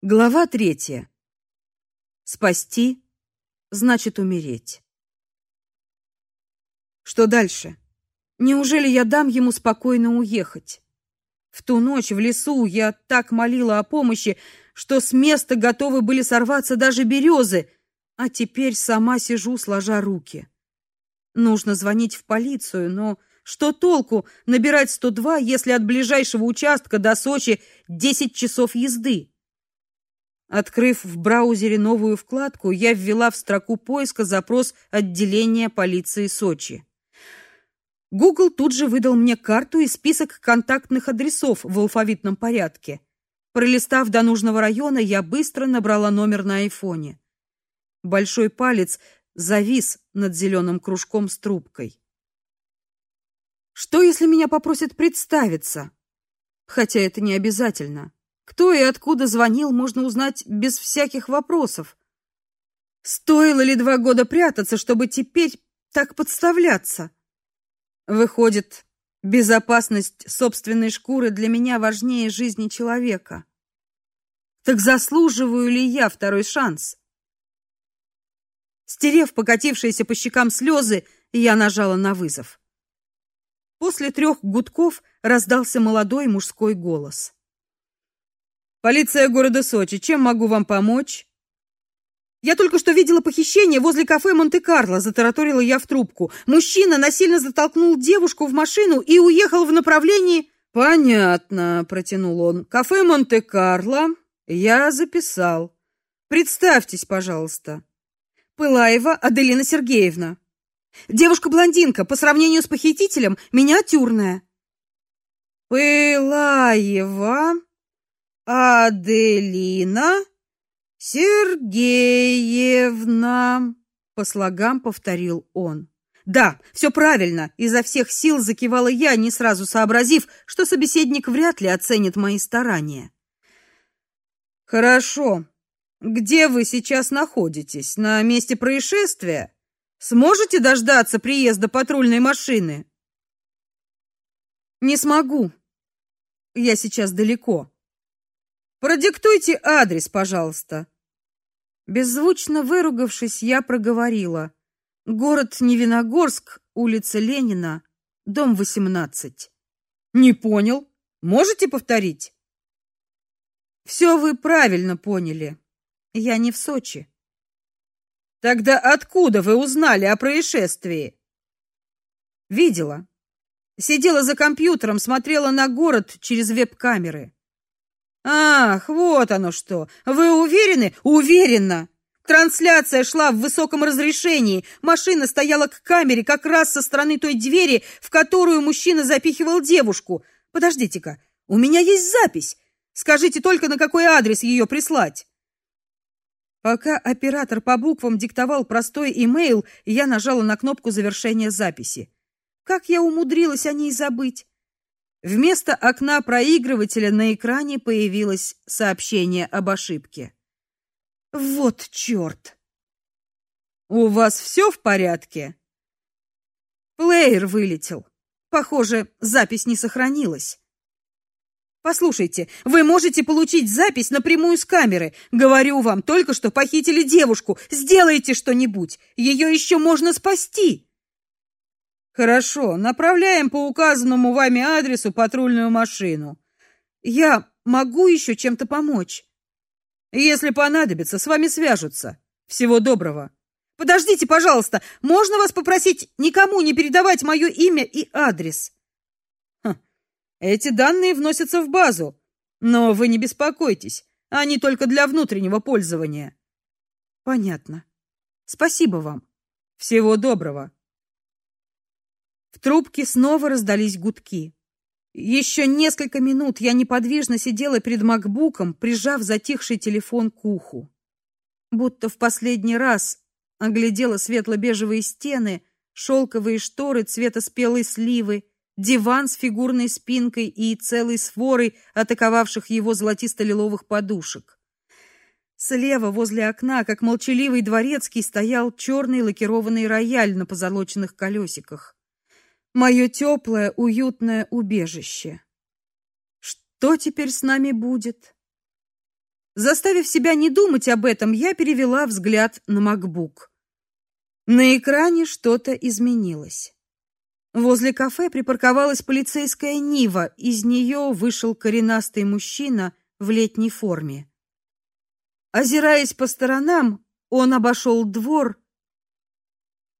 Глава третья. Спасти значит умереть. Что дальше? Неужели я дам ему спокойно уехать? В ту ночь в лесу я так молила о помощи, что с места готовы были сорваться даже березы, а теперь сама сижу, сложа руки. Нужно звонить в полицию, но что толку набирать 102, если от ближайшего участка до Сочи 10 часов езды? Открыв в браузере новую вкладку, я ввела в строку поиска запрос отделения полиции Сочи. Google тут же выдал мне карту и список контактных адресов в алфавитном порядке. Пролистав до нужного района, я быстро набрала номер на айфоне. Большой палец завис над зеленым кружком с трубкой. Что если меня попросят представиться? Хотя это не обязательно. Кто и откуда звонил, можно узнать без всяких вопросов. Стоило ли два года прятаться, чтобы теперь так подставляться? Выходит, безопасность собственной шкуры для меня важнее жизни человека. Так заслуживаю ли я второй шанс? Стерев покатившиеся по щекам слезы, я нажала на вызов. После трех гудков раздался молодой мужской голос. Полиция города Сочи, чем могу вам помочь? Я только что видела похищение возле кафе Монте-Карло, затараторила я в трубку. Мужчина насильно затолкнул девушку в машину и уехал в направлении Понятно, протянул он. Кафе Монте-Карло. Я записал. Представьтесь, пожалуйста. Пылаева Аделина Сергеевна. Девушка-блондинка, по сравнению с похитителем, миниатюрная. Пылаева Аделина Сергеевна, по слогам повторил он. Да, все правильно, изо всех сил закивала я, не сразу сообразив, что собеседник вряд ли оценит мои старания. Хорошо. Где вы сейчас находитесь? На месте происшествия? Сможете дождаться приезда патрульной машины? Не смогу. Я сейчас далеко. Продиктуйте адрес, пожалуйста. Беззвучно выругавшись, я проговорила: город Невиногорск, улица Ленина, дом 18. Не понял? Можете повторить? Все вы правильно поняли. Я не в Сочи. Тогда откуда вы узнали о происшествии? Видела. Сидела за компьютером, смотрела на город через веб-камеры. Ах, вот оно что. Вы уверены? Уверена. Трансляция шла в высоком разрешении. Машина стояла к камере как раз со стороны той двери, в которую мужчина запихивал девушку. Подождите-ка. У меня есть запись. Скажите только, на какой адрес ее прислать. Пока оператор по буквам диктовал простой имейл, я нажала на кнопку завершения записи. Как я умудрилась о ней забыть? Вместо окна проигрывателя на экране появилось сообщение об ошибке. Вот чёрт! У вас всё в порядке? Плеер вылетел. Похоже, запись не сохранилась. Послушайте, вы можете получить запись напрямую с камеры. Говорю вам, только что похитили девушку. Сделайте что-нибудь. Её ещё можно спасти. Хорошо, направляем по указанному вами адресу патрульную машину. Я могу еще чем-то помочь. Если понадобится, с вами свяжутся. Всего доброго. Подождите, пожалуйста. Можно вас попросить никому не передавать мое имя и адрес? Ха. Эти данные вносятся в базу, но вы не беспокойтесь. Они только для внутреннего пользования. Понятно. Спасибо вам. Всего доброго. В трубке снова раздались гудки. Еще несколько минут я неподвижно сидела перед макбуком, прижав затихший телефон к уху. Будто в последний раз оглядела светло-бежевые стены, шелковые шторы цвета спелой сливы, диван с фигурной спинкой и целой сворой атаковавших его золотисто-лиловых подушек. Слева возле окна, как молчаливый дворецкий, стоял черный лакированный рояль на позолоченных колесиках мое теплое, уютное убежище. Что теперь с нами будет? Заставив себя не думать об этом, я перевела взгляд на MacBook. На экране что-то изменилось. Возле кафе припарковалась полицейская Нива, из нее вышел коренастый мужчина в летней форме. Озираясь по сторонам, он обошел двор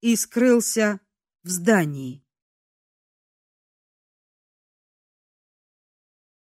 и скрылся в здании.